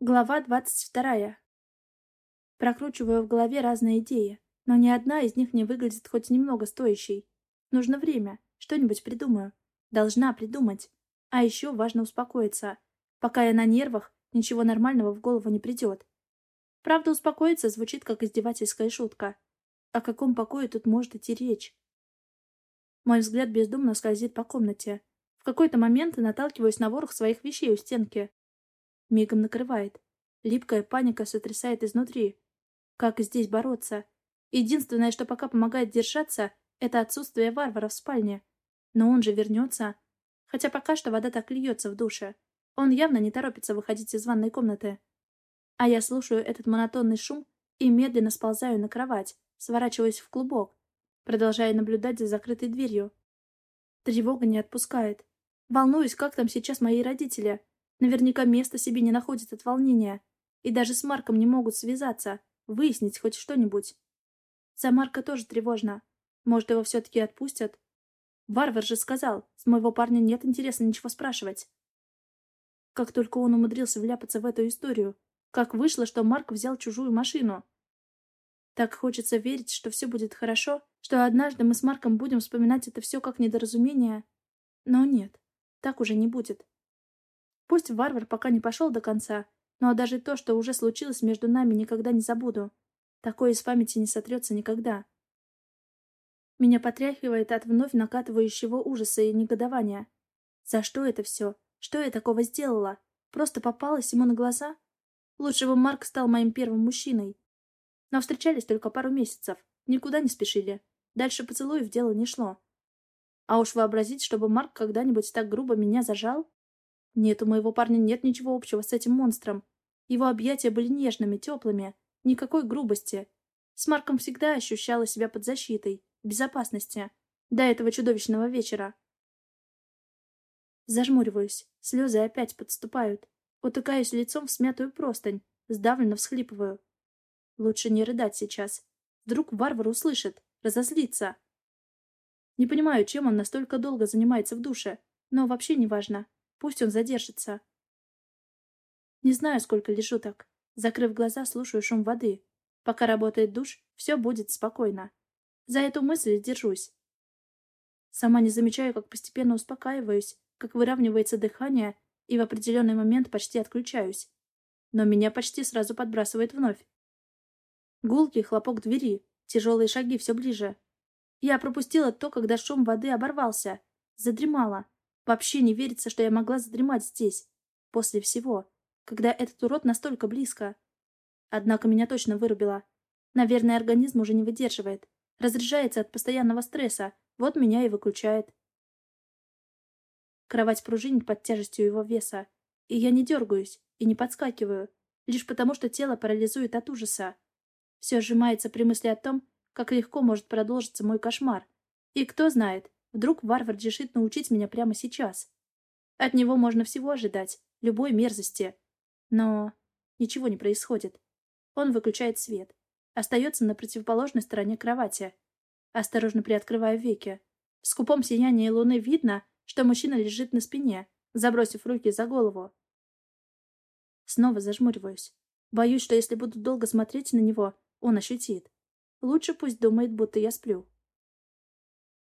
Глава двадцать вторая. Прокручиваю в голове разные идеи, но ни одна из них не выглядит хоть немного стоящей. Нужно время, что-нибудь придумаю. Должна придумать. А еще важно успокоиться. Пока я на нервах, ничего нормального в голову не придет. Правда, успокоиться звучит как издевательская шутка. О каком покое тут может идти речь? Мой взгляд бездумно скользит по комнате. В какой-то момент наталкиваюсь на ворох своих вещей у стенки. Мигом накрывает. Липкая паника сотрясает изнутри. Как здесь бороться? Единственное, что пока помогает держаться, это отсутствие варвара в спальне. Но он же вернется. Хотя пока что вода так льется в душе. Он явно не торопится выходить из ванной комнаты. А я слушаю этот монотонный шум и медленно сползаю на кровать, сворачиваясь в клубок, продолжая наблюдать за закрытой дверью. Тревога не отпускает. Волнуюсь, как там сейчас мои родители. Наверняка места себе не находит от волнения. И даже с Марком не могут связаться, выяснить хоть что-нибудь. За Марка тоже тревожно. Может, его все-таки отпустят? Варвар же сказал, с моего парня нет интереса ничего спрашивать. Как только он умудрился вляпаться в эту историю, как вышло, что Марк взял чужую машину. Так хочется верить, что все будет хорошо, что однажды мы с Марком будем вспоминать это все как недоразумение. Но нет, так уже не будет. Пусть варвар пока не пошел до конца, но даже то, что уже случилось между нами, никогда не забуду. Такое из памяти не сотрется никогда. Меня потряхивает от вновь накатывающего ужаса и негодования. За что это все? Что я такого сделала? Просто попалась ему на глаза? Лучше бы Марк стал моим первым мужчиной. Но встречались только пару месяцев. Никуда не спешили. Дальше поцелуев дело не шло. А уж вообразить, чтобы Марк когда-нибудь так грубо меня зажал? Нет, у моего парня нет ничего общего с этим монстром. Его объятия были нежными, теплыми, никакой грубости. С Марком всегда ощущала себя под защитой, безопасности. До этого чудовищного вечера. Зажмуриваюсь, слезы опять подступают. Утыкаюсь лицом в смятую простынь, сдавленно всхлипываю. Лучше не рыдать сейчас. Вдруг варвар услышит, разозлится. Не понимаю, чем он настолько долго занимается в душе, но вообще не важно. Пусть он задержится. Не знаю, сколько лежу так. Закрыв глаза, слушаю шум воды. Пока работает душ, все будет спокойно. За эту мысль держусь. Сама не замечаю, как постепенно успокаиваюсь, как выравнивается дыхание, и в определенный момент почти отключаюсь. Но меня почти сразу подбрасывает вновь. Гулкий хлопок двери, тяжелые шаги все ближе. Я пропустила то, когда шум воды оборвался. Задремала. Вообще не верится, что я могла задремать здесь. После всего. Когда этот урод настолько близко. Однако меня точно вырубило. Наверное, организм уже не выдерживает. Разряжается от постоянного стресса. Вот меня и выключает. Кровать пружинит под тяжестью его веса. И я не дергаюсь и не подскакиваю. Лишь потому, что тело парализует от ужаса. Все сжимается при мысли о том, как легко может продолжиться мой кошмар. И кто знает, Вдруг варвар решит научить меня прямо сейчас. От него можно всего ожидать, любой мерзости. Но ничего не происходит. Он выключает свет. Остается на противоположной стороне кровати. Осторожно приоткрываю веки. В скупом сиянии луны видно, что мужчина лежит на спине, забросив руки за голову. Снова зажмуриваюсь. Боюсь, что если буду долго смотреть на него, он ощутит. Лучше пусть думает, будто я сплю.